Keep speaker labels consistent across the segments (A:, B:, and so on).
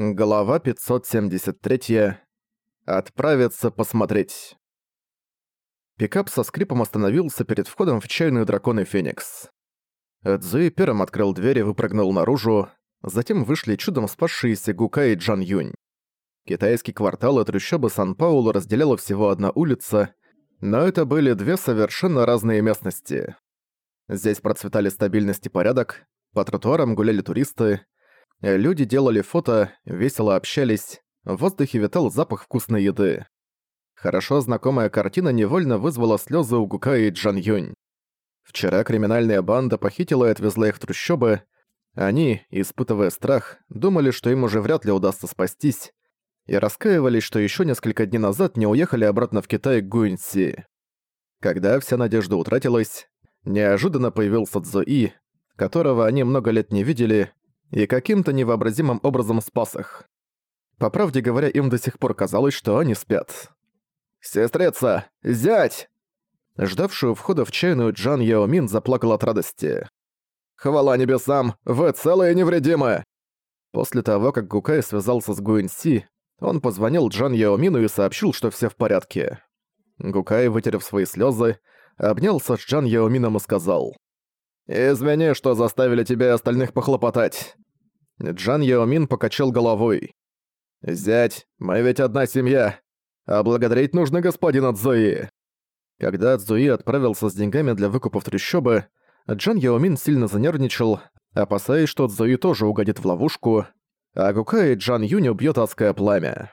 A: Глава 573. Отправиться посмотреть. Пикап со скрипом остановился перед входом в чайную драконы Феникс. Эдзуи первым открыл дверь и выпрыгнул наружу, затем вышли чудом спасшиеся Гука и Джан Юнь. Китайский квартал и трущобы Сан-Паулу разделяла всего одна улица, но это были две совершенно разные местности. Здесь процветали стабильность и порядок, по тротуарам гуляли туристы, Люди делали фото, весело общались, в воздухе витал запах вкусной еды. Хорошо знакомая картина невольно вызвала слезы у Гука и Джан Юнь. Вчера криминальная банда похитила и отвезла их в трущобы. Они, испытывая страх, думали, что им уже вряд ли удастся спастись, и раскаивались, что еще несколько дней назад не уехали обратно в Китай к Гуинси. Когда вся надежда утратилась, неожиданно появился Цзои, которого они много лет не видели, и каким-то невообразимым образом спас их. По правде говоря, им до сих пор казалось, что они спят. «Сестрица! Зять!» Ждавшую входа в чайную Джан Яомин заплакал от радости. «Хвала небесам! Вы целые и невредимы!» После того, как Гукай связался с Гуинси, он позвонил Джан Яомину и сообщил, что все в порядке. Гукай, вытерев свои слезы, обнялся с Джан Яомином и сказал. «Извини, что заставили тебя и остальных похлопотать». Джан Яомин покачал головой. «Зять, мы ведь одна семья, а благодарить нужно господина Цзуи». Когда Цзуи отправился с деньгами для выкупа в трещобы, Джан Яомин сильно занервничал, опасаясь, что Цзуи тоже угодит в ловушку, а Гукай Джан Юнь убьёт адское пламя.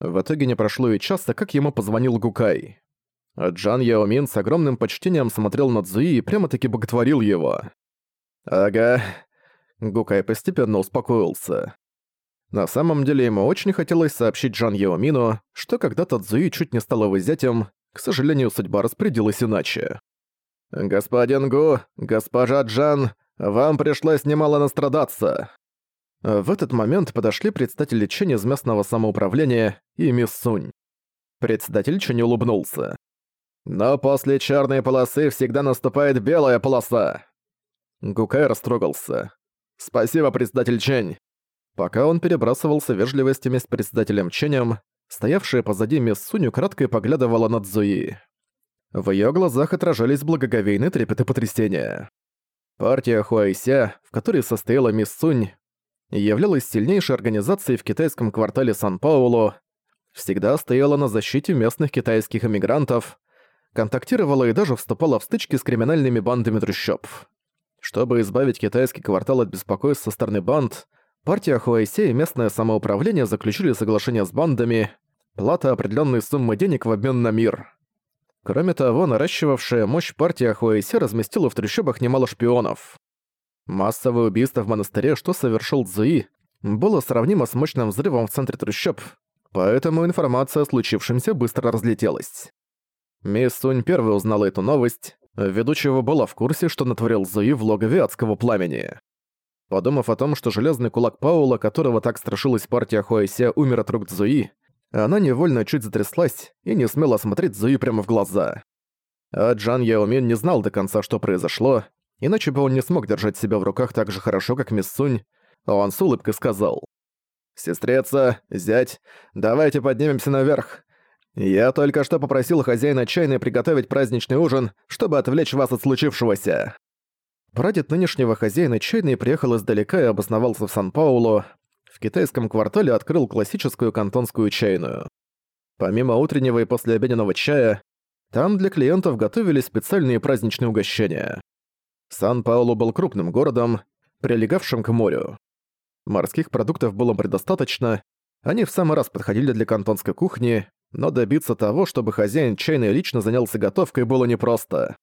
A: В итоге не прошло и часа, как ему позвонил Гукай. Джан Яомин с огромным почтением смотрел на Цзуи и прямо-таки боготворил его. «Ага». Гукай постепенно успокоился. На самом деле ему очень хотелось сообщить Джан Яомину, что когда-то Цзуи чуть не стал его зятем, к сожалению, судьба распорядилась иначе. «Господин Гу, госпожа Джан, вам пришлось немало настрадаться». В этот момент подошли представители Чень из местного самоуправления и мисс Сунь. Председатель Чень улыбнулся. Но после черной полосы всегда наступает белая полоса. Гукай растрогался. Спасибо, председатель Чень. Пока он перебрасывался вежливостями с председателем Ченем, стоявшая позади мисс Суню кратко поглядывала на Цзуи. В её глазах отражались благоговейный трепет и потрясения. Партия Хуайся, в которой состояла мисс Сунь, являлась сильнейшей организацией в китайском квартале Сан-Паулу, всегда стояла на защите местных китайских эмигрантов, контактировала и даже вступала в стычки с криминальными бандами трущоб. Чтобы избавить китайский квартал от беспокойств со стороны банд, партия Хуайсе и местное самоуправление заключили соглашение с бандами, плата определенной суммы денег в обмен на мир. Кроме того, наращивавшая мощь партия Хуайсе разместила в трущобах немало шпионов. Массовое убийство в монастыре, что совершил Цзуи, было сравнимо с мощным взрывом в центре трущоб, поэтому информация о случившемся быстро разлетелась. Мисс Сунь первой узнала эту новость, ведущего была в курсе, что натворил Зуи в логове адского пламени. Подумав о том, что железный кулак Паула, которого так страшилась партия Хуайся, умер от рук Цзуи, она невольно чуть затряслась и не смела смотреть Цзуи прямо в глаза. А Джан Яомин не знал до конца, что произошло, иначе бы он не смог держать себя в руках так же хорошо, как мисс Сунь, а он с улыбкой сказал. «Сестреца, зять, давайте поднимемся наверх. «Я только что попросил хозяина чайной приготовить праздничный ужин, чтобы отвлечь вас от случившегося». Прадед нынешнего хозяина чайной приехал издалека и обосновался в Сан-Паулу. В китайском квартале открыл классическую кантонскую чайную. Помимо утреннего и послеобеденного чая, там для клиентов готовили специальные праздничные угощения. Сан-Паулу был крупным городом, прилегавшим к морю. Морских продуктов было предостаточно, они в самый раз подходили для кантонской кухни, но добиться того, чтобы хозяин чайной лично занялся готовкой, было непросто.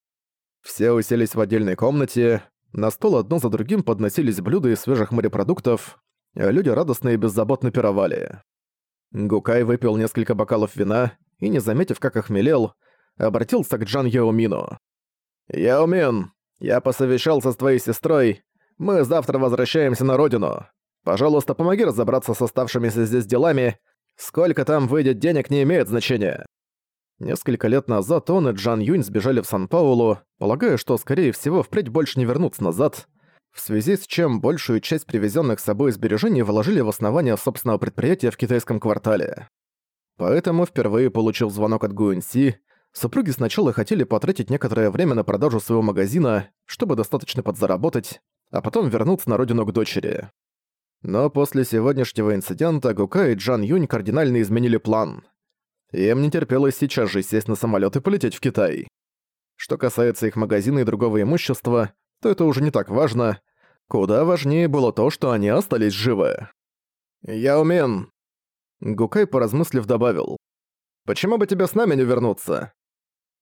A: Все уселись в отдельной комнате, на стол одно за другим подносились блюда из свежих морепродуктов, а люди радостно и беззаботно пировали. Гукай выпил несколько бокалов вина и, не заметив, как охмелел, обратился к Джан Яомину. «Яомин, я посовещался с твоей сестрой. Мы завтра возвращаемся на родину. Пожалуйста, помоги разобраться с оставшимися здесь делами Сколько там выйдет денег, не имеет значения. Несколько лет назад он и Джан Юнь сбежали в Сан-Паулу, полагая, что, скорее всего, впредь больше не вернутся назад. в связи с чем большую часть привезенных с собой сбережений вложили в основание собственного предприятия в китайском квартале. Поэтому впервые получил звонок от Гуэнси. Супруги сначала хотели потратить некоторое время на продажу своего магазина, чтобы достаточно подзаработать, а потом вернуться на родину к дочери. Но после сегодняшнего инцидента Гука и Джан Юнь кардинально изменили план. Им не терпелось сейчас же сесть на самолет и полететь в Китай. Что касается их магазина и другого имущества, то это уже не так важно. Куда важнее было то, что они остались живы. «Я умен», — Гукай, поразмыслив, добавил. «Почему бы тебе с нами не вернуться?»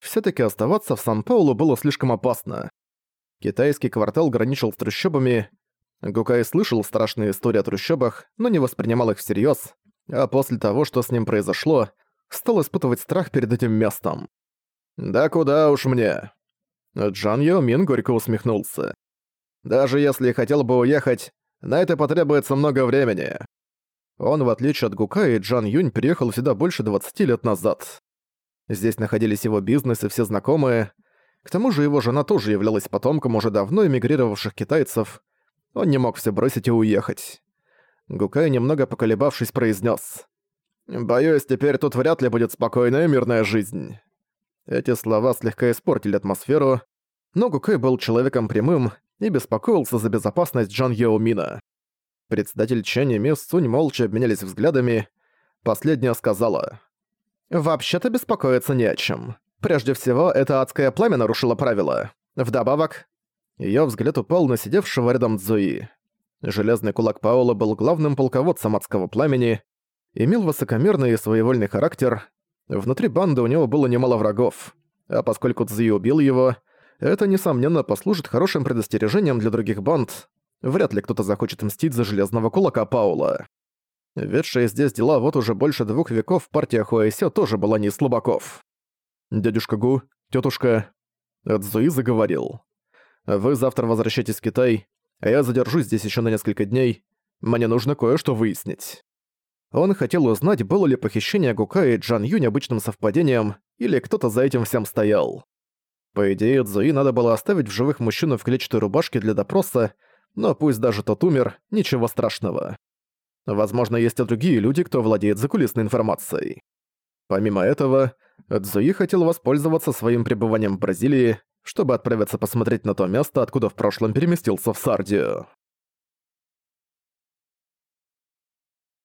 A: Всё-таки оставаться в Сан-Паулу было слишком опасно. Китайский квартал граничил с трущобами. Гукай слышал страшные истории о трущобах, но не воспринимал их всерьёз, а после того, что с ним произошло, стал испытывать страх перед этим местом. «Да куда уж мне?» Джан Йо Мин горько усмехнулся. «Даже если хотел бы уехать, на это потребуется много времени». Он, в отличие от Гука и Джан Юнь, переехал сюда больше 20 лет назад. Здесь находились его бизнес и все знакомые. К тому же его жена тоже являлась потомком уже давно эмигрировавших китайцев. Он не мог все бросить и уехать. Гукай, немного поколебавшись, произнес: «Боюсь, теперь тут вряд ли будет спокойная мирная жизнь». Эти слова слегка испортили атмосферу, но Гукай был человеком прямым и беспокоился за безопасность Джан Йоумина. Председатель Чэнь и Мисс Сунь молча обменялись взглядами. Последняя сказала. «Вообще-то беспокоиться не о чем. Прежде всего, это адское пламя нарушило правила. Вдобавок...» Её взгляд упал на сидевшего рядом Цзуи. Железный кулак Паула был главным полководцем адского пламени, имел высокомерный и своевольный характер, Внутри банды у него было немало врагов, а поскольку Цзи убил его, это, несомненно, послужит хорошим предостережением для других банд. Вряд ли кто-то захочет мстить за железного кулака Паула. Ведшая здесь дела вот уже больше двух веков партия Хуэйсё тоже была не из слабаков. «Дядюшка Гу, тетушка...» Цзуи заговорил. «Вы завтра возвращайтесь в Китай, а я задержусь здесь еще на несколько дней. Мне нужно кое-что выяснить». Он хотел узнать, было ли похищение Гука и Джан Юнь обычным совпадением, или кто-то за этим всем стоял. По идее, Цзуи надо было оставить в живых мужчину в клетчатой рубашке для допроса, но пусть даже тот умер, ничего страшного. Возможно, есть и другие люди, кто владеет закулисной информацией. Помимо этого, Цзуи хотел воспользоваться своим пребыванием в Бразилии, чтобы отправиться посмотреть на то место, откуда в прошлом переместился в Сардию.